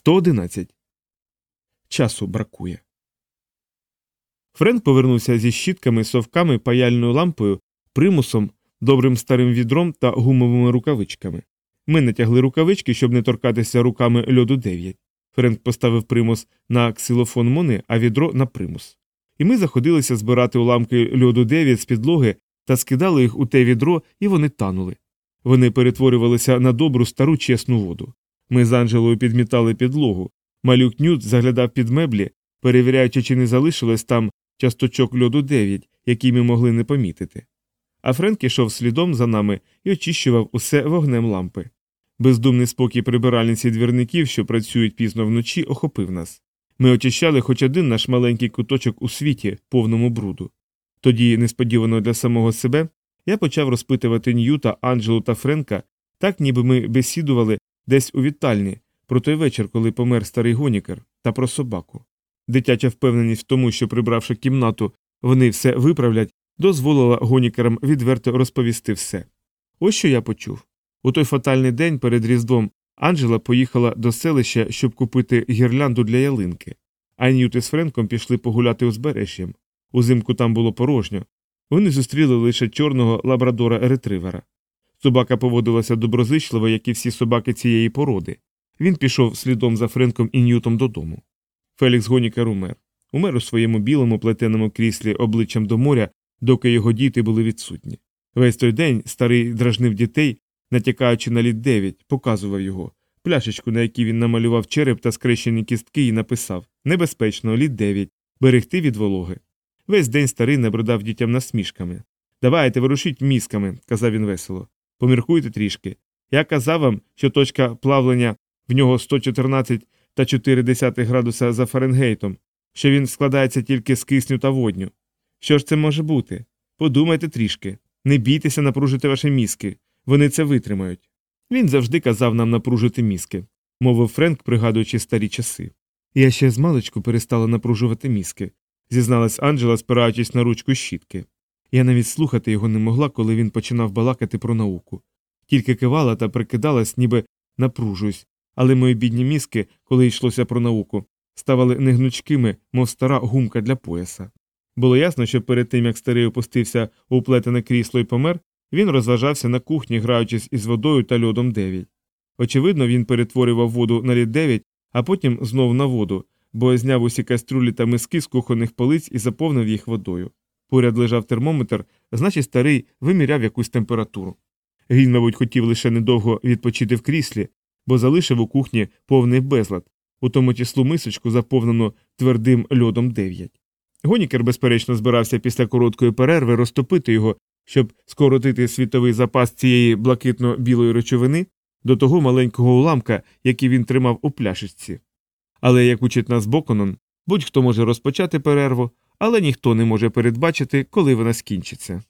111. Часу бракує. Френк повернувся зі щітками, совками, паяльною лампою, примусом, добрим старим відром та гумовими рукавичками. Ми натягли рукавички, щоб не торкатися руками льоду 9. Френк поставив примус на ксилофон Мони, а відро на примус. І ми заходилися збирати уламки льоду 9 з підлоги та скидали їх у те відро, і вони танули. Вони перетворювалися на добру стару чесну воду. Ми з Анджелою підмітали підлогу. Малюк Нют заглядав під меблі, перевіряючи, чи не залишилось там часточок льоду 9, який ми могли не помітити. А Френк ішов слідом за нами і очищував усе вогнем лампи. Бездумний спокій прибиральниці двірників, що працюють пізно вночі, охопив нас. Ми очищали хоч один наш маленький куточок у світі, повному бруду. Тоді, несподівано для самого себе, я почав розпитувати Ньюта, Анджелу та Френка, так ніби ми бесідували десь у вітальні, про той вечір, коли помер старий гонікер, та про собаку. Дитяча впевненість в тому, що, прибравши кімнату, вони все виправлять, дозволила гонікерам відверто розповісти все. Ось що я почув. У той фатальний день перед Різдвом Анджела поїхала до селища, щоб купити гірлянду для ялинки, а Ньют із Френком пішли погуляти узбережжям. Узимку там було порожньо. Вони зустріли лише чорного лабрадора ретривера. Собака поводилася доброзичливо, як і всі собаки цієї породи. Він пішов слідом за Френком і Ньютом додому. Фелікс Гонікер умер. Умер у своєму білому плетеному кріслі обличчям до моря, доки його діти були відсутні. Весь той день старий дражнив дітей, натякаючи на літ дев'ять, показував його, пляшечку, на якій він намалював череп та скрещені кістки, і написав Небезпечно, літ дев'ять, берегти від вологи. Весь день старий набридав дітям насмішками. Давайте, вирушіть мізками, казав він весело. Поміркуйте трішки. Я казав вам, що точка плавлення в нього 114 та 4 градуса за Фаренгейтом, що він складається тільки з кисню та водню. Що ж це може бути? Подумайте трішки. Не бійтеся напружити ваші мізки, вони це витримають. Він завжди казав нам напружити мізки, мовив Френк, пригадуючи старі часи. Я ще з маличку перестала напружувати мізки, зізналась Анджела, спираючись на ручку щітки. Я навіть слухати його не могла, коли він починав балакати про науку. Тільки кивала та прикидалась, ніби напружуюсь, але мої бідні мізки, коли йшлося про науку, ставали негнучкими, мов стара гумка для пояса. Було ясно, що перед тим як старий опустився у плетене крісло і помер, він розважався на кухні, граючись із водою та льодом 9. Очевидно, він перетворював воду на лід 9, а потім знов на воду, бо зняв усі каструлі та миски з кухонних полиць і заповнив їх водою. Поряд лежав термометр, значить старий виміряв якусь температуру. Він, мабуть, хотів лише недовго відпочити в кріслі, бо залишив у кухні повний безлад, у тому числу мисочку, заповнену твердим льодом 9. Гонікер, безперечно, збирався після короткої перерви розтопити його, щоб скоротити світовий запас цієї блакитно-білої речовини до того маленького уламка, який він тримав у пляшечці. Але, як учить нас Боконон, будь-хто може розпочати перерву, але ніхто не може передбачити, коли вона скінчиться.